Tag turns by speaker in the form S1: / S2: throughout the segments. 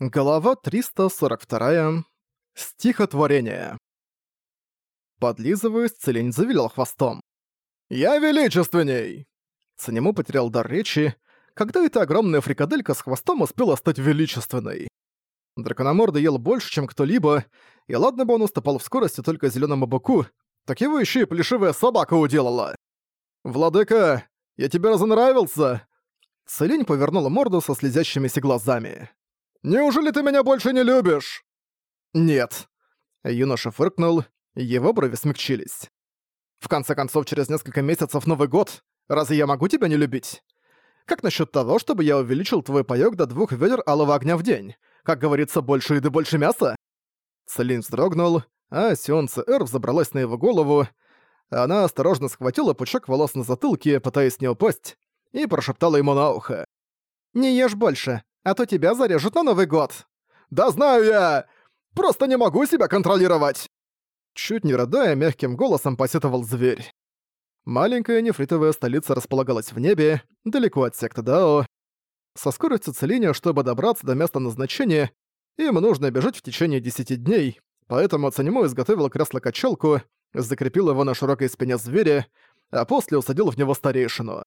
S1: Глава 342. Стихотворение. Подлизываясь, Целень завилял хвостом. «Я величественней!» Цанему потерял дар речи, когда эта огромная фрикаделька с хвостом успела стать величественной. Дракономорда ел больше, чем кто-либо, и ладно бы он уступал в скорости только зеленому быку, так его еще и плешивая собака уделала. «Владыка, я тебе разонравился!» Целень повернула морду со слезящимися глазами. Неужели ты меня больше не любишь?» «Нет». Юноша фыркнул, его брови смягчились. «В конце концов, через несколько месяцев Новый год. Разве я могу тебя не любить? Как насчет того, чтобы я увеличил твой паёк до двух ведер алого огня в день? Как говорится, больше еды, больше мяса?» Целин вздрогнул, а Сионце Эр взобралась на его голову. Она осторожно схватила пучок волос на затылке, пытаясь не упасть, и прошептала ему на ухо. «Не ешь больше а то тебя зарежут на Новый год. Да знаю я! Просто не могу себя контролировать!» Чуть не рыдая, мягким голосом посетовал зверь. Маленькая нефритовая столица располагалась в небе, далеко от секты Дао. Со скоростью целения, чтобы добраться до места назначения, им нужно бежать в течение 10 дней, поэтому Цанему изготовил кресло-качалку, закрепил его на широкой спине зверя, а после усадил в него старейшину.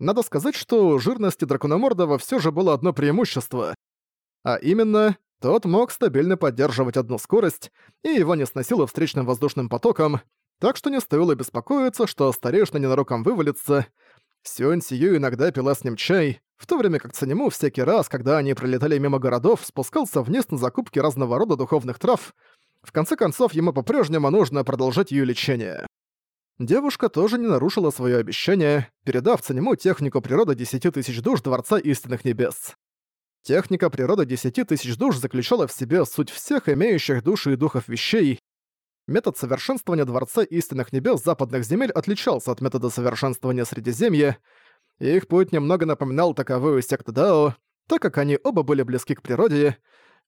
S1: Надо сказать, что у жирности Дракономордова все же было одно преимущество. А именно, тот мог стабильно поддерживать одну скорость, и его не сносило встречным воздушным потоком, так что не стоило беспокоиться, что старейшина ненароком вывалится. Сюань Сию иногда пила с ним чай, в то время как Цанему всякий раз, когда они пролетали мимо городов, спускался вниз на закупки разного рода духовных трав. В конце концов, ему по-прежнему нужно продолжать ее лечение. Девушка тоже не нарушила свое обещание, передав Цанему технику природы десяти тысяч душ Дворца Истинных Небес. Техника природы десяти тысяч душ заключала в себе суть всех имеющих души и духов вещей. Метод совершенствования Дворца Истинных Небес западных земель отличался от метода совершенствования Средиземья, и их путь немного напоминал таковую секта Дао, так как они оба были близки к природе.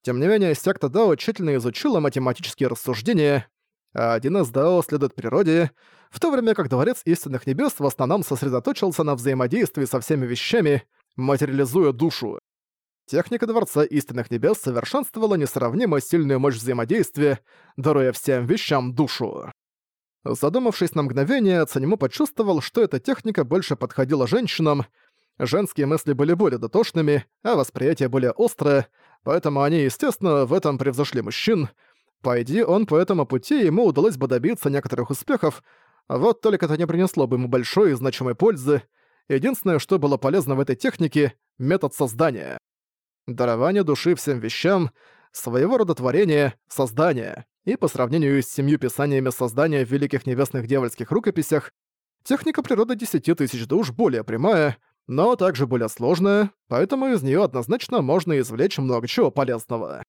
S1: Тем не менее, секта Дао тщательно изучила математические рассуждения, а один из Дао следует природе, в то время как Дворец Истинных Небес в основном сосредоточился на взаимодействии со всеми вещами, материализуя душу. Техника Дворца Истинных Небес совершенствовала несравнимо сильную мощь взаимодействия, даруя всем вещам душу. Задумавшись на мгновение, Цанему почувствовал, что эта техника больше подходила женщинам, женские мысли были более дотошными, а восприятие более острое, поэтому они, естественно, в этом превзошли мужчин, Пойди он по этому пути, ему удалось бы добиться некоторых успехов, вот только это не принесло бы ему большой и значимой пользы. Единственное, что было полезно в этой технике — метод создания. Дарование души всем вещам — своего рода творение, создание. И по сравнению с семью писаниями создания в великих небесных дьявольских рукописях, техника природы десяти тысяч душ более прямая, но также более сложная, поэтому из нее однозначно можно извлечь много чего полезного.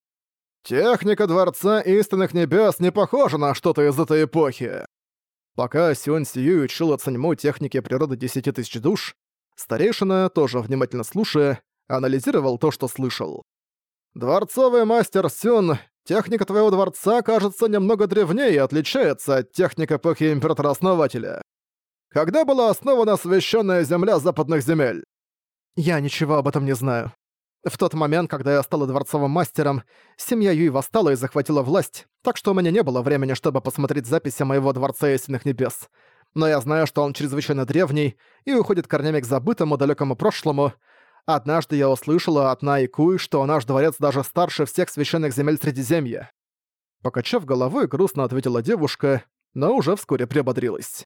S1: Техника Дворца Истинных Небес не похожа на что-то из этой эпохи. Пока Сюань Сию учил Цаньму технике природы десяти тысяч душ, старейшина, тоже внимательно слушая, анализировал то, что слышал. «Дворцовый мастер Сюн, техника твоего дворца, кажется, немного древнее и отличается от техник эпохи Императора-Основателя. Когда была основана священная земля западных земель?» «Я ничего об этом не знаю», в тот момент, когда я стала дворцовым мастером, семья Юй восстала и захватила власть, так что у меня не было времени, чтобы посмотреть записи моего Дворца Истинных Небес. Но я знаю, что он чрезвычайно древний и уходит корнями к забытому далекому прошлому. Однажды я услышала от Наи Куй, что наш дворец даже старше всех священных земель Средиземья. Покачав головой, грустно ответила девушка, но уже вскоре приободрилась.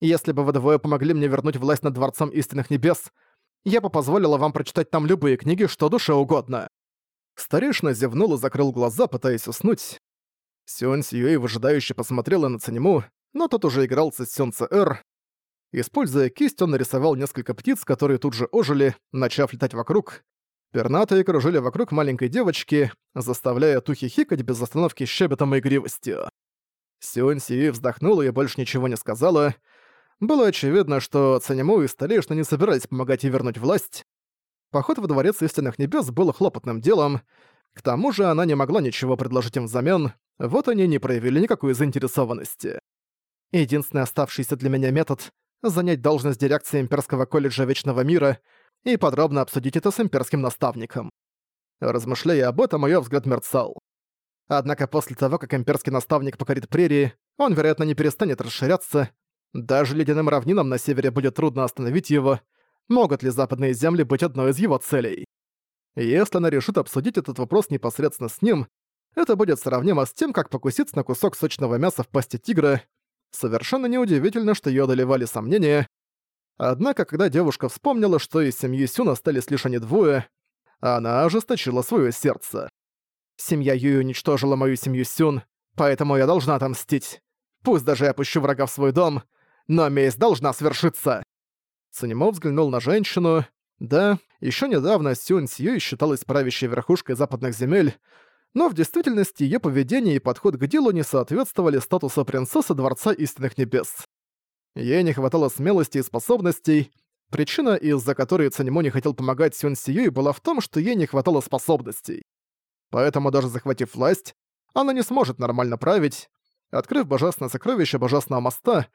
S1: «Если бы вы двое помогли мне вернуть власть над Дворцом Истинных Небес, я бы позволила вам прочитать там любые книги, что душе угодно». Старейшина зевнул и закрыл глаза, пытаясь уснуть. Сюань Сьюэй выжидающе посмотрела на Цанему, но тот уже игрался с Сюн Эр. Используя кисть, он нарисовал несколько птиц, которые тут же ожили, начав летать вокруг. Пернатые кружили вокруг маленькой девочки, заставляя ту хихикать без остановки щебетом и игривостью. Сюань Сьюэй вздохнула и больше ничего не сказала, было очевидно, что Цанему и Старейшина не собирались помогать ей вернуть власть. Поход во Дворец Истинных Небес был хлопотным делом, к тому же она не могла ничего предложить им взамен, вот они не проявили никакой заинтересованности. Единственный оставшийся для меня метод — занять должность дирекции Имперского колледжа Вечного Мира и подробно обсудить это с имперским наставником. Размышляя об этом, её взгляд мерцал. Однако после того, как имперский наставник покорит прерии, он, вероятно, не перестанет расширяться. Даже ледяным равнинам на севере будет трудно остановить его. Могут ли западные земли быть одной из его целей? Если она решит обсудить этот вопрос непосредственно с ним, это будет сравнимо с тем, как покуситься на кусок сочного мяса в пасти тигра. Совершенно неудивительно, что её одолевали сомнения. Однако, когда девушка вспомнила, что из семьи Сюн остались лишь они двое, она ожесточила своё сердце. Семья Юй уничтожила мою семью Сюн, поэтому я должна отомстить. Пусть даже я пущу врага в свой дом, но месть должна свершиться. Цунимо взглянул на женщину. Да, еще недавно Сюн Сьюй считалась правящей верхушкой западных земель, но в действительности ее поведение и подход к делу не соответствовали статусу принцессы Дворца Истинных Небес. Ей не хватало смелости и способностей. Причина, из-за которой Цанимо не хотел помогать Сюн Сиюй, была в том, что ей не хватало способностей. Поэтому даже захватив власть, она не сможет нормально править. Открыв божественное сокровище Божественного моста,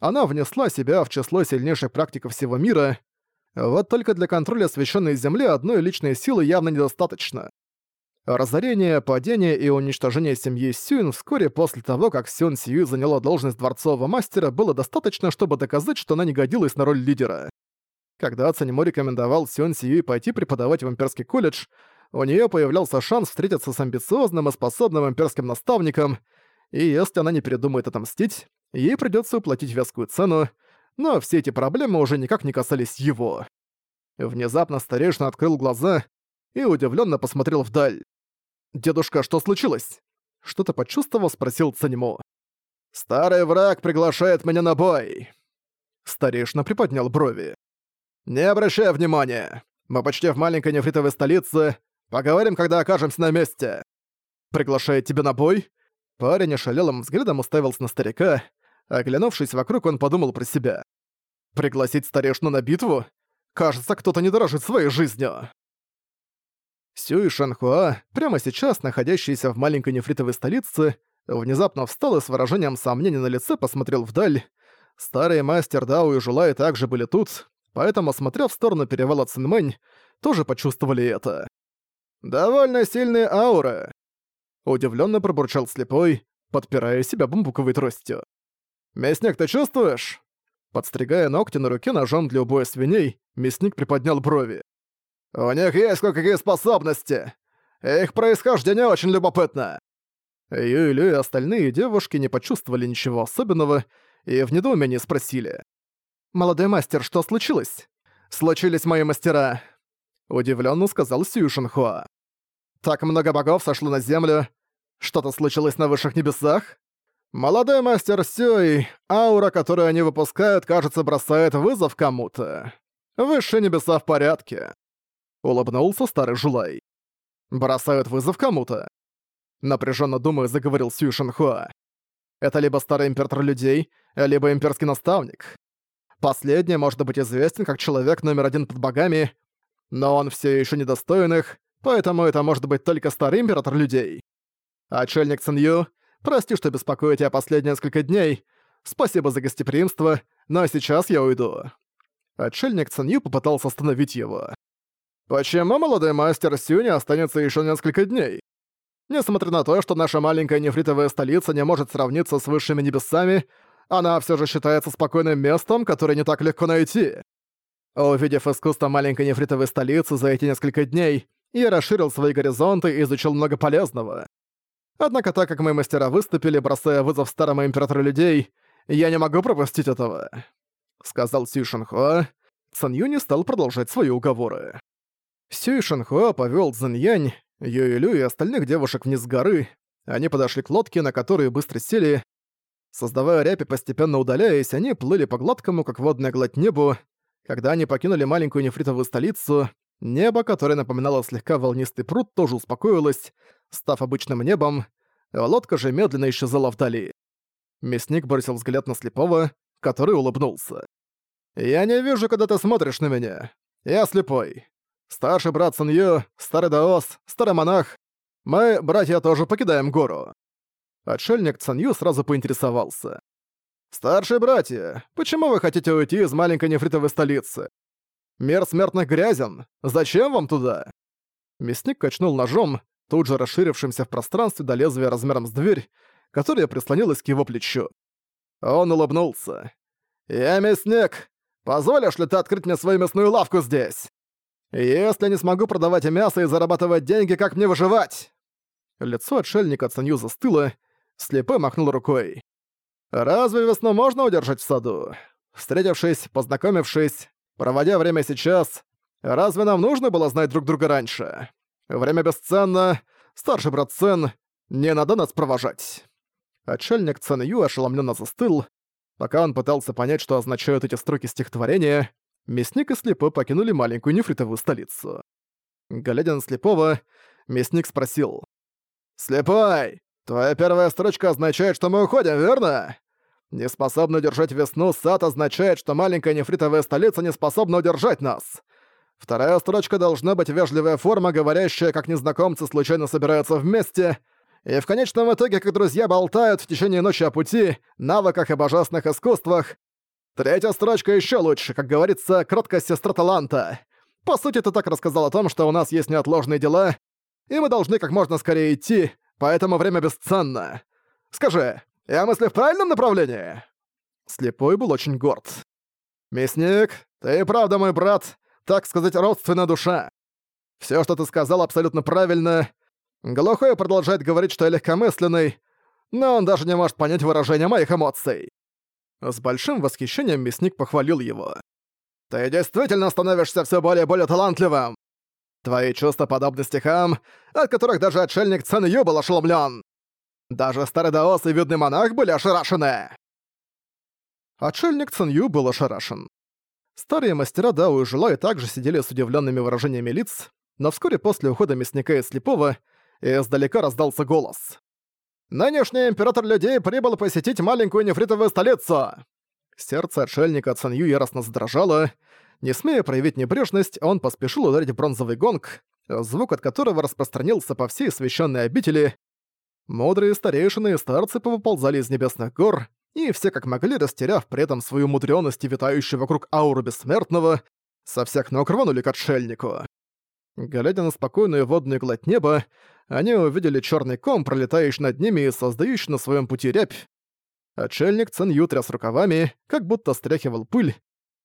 S1: она внесла себя в число сильнейших практиков всего мира. Вот только для контроля священной земли одной личной силы явно недостаточно. Разорение, падение и уничтожение семьи Сюин вскоре после того, как Сюн Сью заняла должность дворцового мастера, было достаточно, чтобы доказать, что она не годилась на роль лидера. Когда Цанимо рекомендовал Сюн Сью пойти преподавать в имперский колледж, у нее появлялся шанс встретиться с амбициозным и способным имперским наставником, и если она не передумает отомстить, ей придется уплатить вескую цену, но все эти проблемы уже никак не касались его. Внезапно старейшина открыл глаза и удивленно посмотрел вдаль. «Дедушка, что случилось?» Что-то почувствовал, спросил Цанимо. «Старый враг приглашает меня на бой!» Старейшина приподнял брови. «Не обращай внимания! Мы почти в маленькой нефритовой столице. Поговорим, когда окажемся на месте!» «Приглашает тебя на бой?» Парень ошалелым взглядом уставился на старика. Оглянувшись вокруг, он подумал про себя. «Пригласить старешну на битву? Кажется, кто-то не дорожит своей жизнью!» Сюй Шанхуа, прямо сейчас находящийся в маленькой нефритовой столице, внезапно встал и с выражением сомнения на лице посмотрел вдаль. Старый мастер Дао и Жулай также были тут, поэтому, смотря в сторону перевала Цинмэнь, тоже почувствовали это. «Довольно сильные ауры», — удивленно пробурчал слепой, подпирая себя бамбуковой тростью. «Мясник, ты чувствуешь?» Подстригая ногти на руке ножом для убоя свиней, мясник приподнял брови. У них есть кое-какие способности. Их происхождение очень любопытно». Юэлю и остальные девушки не почувствовали ничего особенного и в недоумении спросили. «Молодой мастер, что случилось?» «Случились мои мастера», — удивленно сказал Сью Шинхуа. «Так много богов сошло на землю. Что-то случилось на высших небесах?» «Молодой мастер Сюй, аура, которую они выпускают, кажется, бросает вызов кому-то. Высшие небеса в порядке. Улыбнулся старый жулай. «Бросают вызов кому-то?» Напряженно думая, заговорил Сью Шинхуа. «Это либо старый император людей, либо имперский наставник. Последний может быть известен как человек номер один под богами, но он все еще недостоин их, поэтому это может быть только старый император людей. Отшельник Цинью, прости, что беспокою тебя последние несколько дней. Спасибо за гостеприимство, но сейчас я уйду». Отшельник Цинью попытался остановить его. Почему молодой мастер Сюни останется еще несколько дней? Несмотря на то, что наша маленькая нефритовая столица не может сравниться с высшими небесами, она все же считается спокойным местом, которое не так легко найти. Увидев искусство маленькой нефритовой столицы за эти несколько дней, я расширил свои горизонты и изучил много полезного. Однако так как мои мастера выступили, бросая вызов старому императору людей, я не могу пропустить этого», — сказал Сю Шанхуа. Сан Юни стал продолжать свои уговоры. Сюй Шанхуа повёл Цзиньянь, Юэлю и остальных девушек вниз с горы. Они подошли к лодке, на которую быстро сели. Создавая рябь и постепенно удаляясь, они плыли по гладкому, как водная гладь небу. Когда они покинули маленькую нефритовую столицу, небо, которое напоминало слегка волнистый пруд, тоже успокоилось, став обычным небом, лодка же медленно исчезала вдали. Мясник бросил взгляд на слепого, который улыбнулся. «Я не вижу, когда ты смотришь на меня. Я слепой. Старший брат Санью, старый даос, старый монах. Мы, братья, тоже покидаем гору». Отшельник Цанью сразу поинтересовался. «Старшие братья, почему вы хотите уйти из маленькой нефритовой столицы? Мир смертных грязен. Зачем вам туда?» Мясник качнул ножом, тут же расширившимся в пространстве до лезвия размером с дверь, которая прислонилась к его плечу. Он улыбнулся. «Я мясник! Позволишь ли ты открыть мне свою мясную лавку здесь? Если не смогу продавать мясо и зарабатывать деньги, как мне выживать?» Лицо отшельника Цанью застыло, слепой махнул рукой. «Разве весну можно удержать в саду? Встретившись, познакомившись, проводя время сейчас, разве нам нужно было знать друг друга раньше? Время бесценно, старший брат Цен, не надо нас провожать». Отшельник Цен Ю ошеломленно застыл. Пока он пытался понять, что означают эти строки стихотворения, мясник и слепой покинули маленькую нефритовую столицу. Глядя на слепого, мясник спросил. «Слепой, твоя первая строчка означает, что мы уходим, верно? Не способна удержать весну, сад означает, что маленькая нефритовая столица не способна удержать нас. Вторая строчка должна быть вежливая форма, говорящая, как незнакомцы случайно собираются вместе, и в конечном итоге, как друзья болтают в течение ночи о пути, навыках и божественных искусствах. Третья строчка еще лучше, как говорится, кроткая сестра таланта. По сути, ты так рассказал о том, что у нас есть неотложные дела, и мы должны как можно скорее идти, поэтому время бесценно. Скажи, я мыслю в правильном направлении?» Слепой был очень горд. «Мясник, ты правда мой брат, так сказать, родственная душа. Все, что ты сказал, абсолютно правильно. Глухой продолжает говорить, что я легкомысленный, но он даже не может понять выражение моих эмоций». С большим восхищением мясник похвалил его. «Ты действительно становишься все более и более талантливым! Твои чувства подобны стихам, от которых даже отшельник Цен Ю был ошеломлен. Даже старый даос и видный монах были ошарашены. Отшельник Цин Ю был ошарашен. Старые мастера Дао и Жилай также сидели с удивленными выражениями лиц, но вскоре после ухода мясника и слепого издалека раздался голос. «Нынешний император людей прибыл посетить маленькую нефритовую столицу!» Сердце отшельника Цин Ю яростно задрожало. Не смея проявить небрежность, он поспешил ударить бронзовый гонг, звук от которого распространился по всей священной обители, Мудрые старейшины и старцы повыползали из небесных гор, и все как могли, растеряв при этом свою мудрёность и витающую вокруг ауру бессмертного, со всех ног рванули к отшельнику. Глядя на спокойную водную гладь неба, они увидели черный ком, пролетающий над ними и создающий на своем пути рябь. Отшельник Цинью тряс рукавами, как будто стряхивал пыль,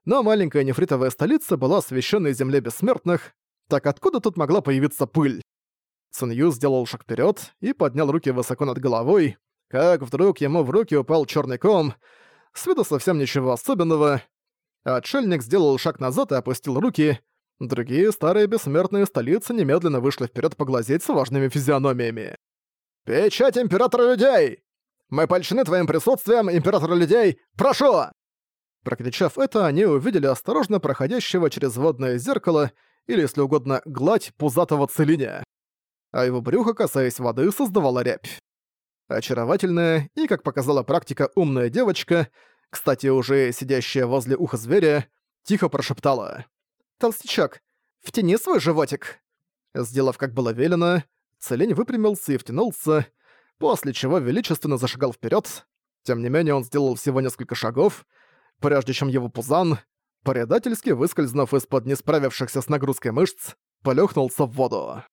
S1: но маленькая нефритовая столица была освященной земле бессмертных, так откуда тут могла появиться пыль? Цинью сделал шаг вперед и поднял руки высоко над головой, как вдруг ему в руки упал черный ком. С виду совсем ничего особенного. Отшельник сделал шаг назад и опустил руки. Другие старые бессмертные столицы немедленно вышли вперед поглазеть с важными физиономиями. «Печать Императора Людей! Мы польщены твоим присутствием, Император Людей! Прошу!» Прокричав это, они увидели осторожно проходящего через водное зеркало, или, если угодно, гладь пузатого целиня а его брюхо, касаясь воды, создавало рябь. Очаровательная и, как показала практика, умная девочка, кстати, уже сидящая возле уха зверя, тихо прошептала. «Толстячок, втяни свой животик!» Сделав, как было велено, Целень выпрямился и втянулся, после чего величественно зашагал вперед. Тем не менее, он сделал всего несколько шагов, прежде чем его пузан, предательски выскользнув из-под несправившихся с нагрузкой мышц, полёхнулся в воду.